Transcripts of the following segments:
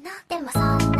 いな。でもそんな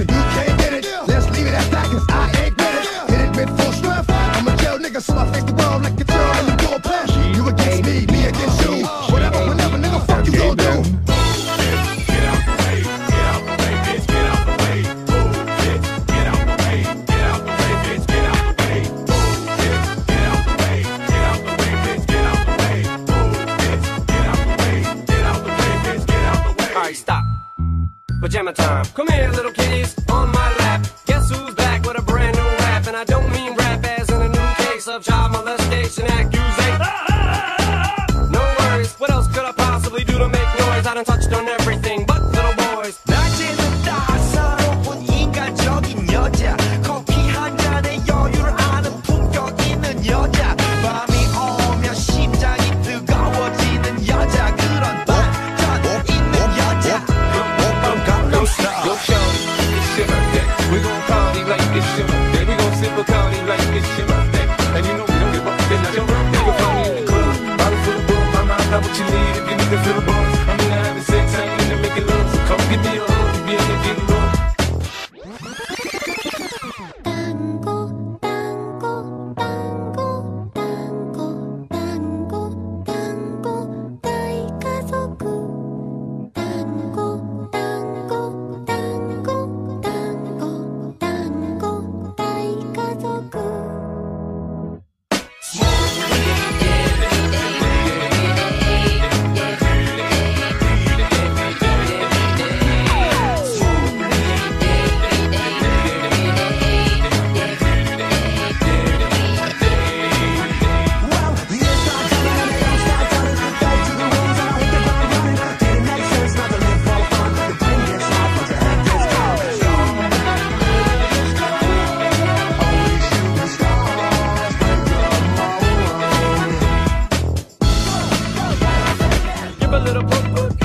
it, so you can't get it. Let's leave it at that, cause I ain't with it. Hit it with full strength. I'm a jail nigga, so I face the world like a girl pajama time. Come here, little kitties, on my lap. Guess who's back with a brand new rap? And I don't mean rap as in a new case of child molestation accusation. no worries, what else could I possibly do to make noise? I done touched on everything but little boys. 낮에는 따사로운 인간적인 여자. okay.